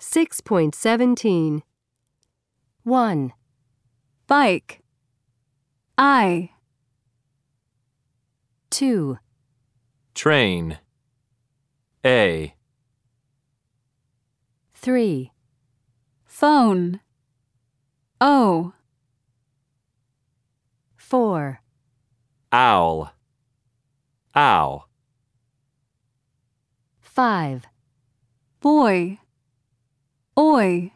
6.17 1, bike, I, 2, train. A, 3, phone, O, 4, owl. Ow. 5, boy, oi,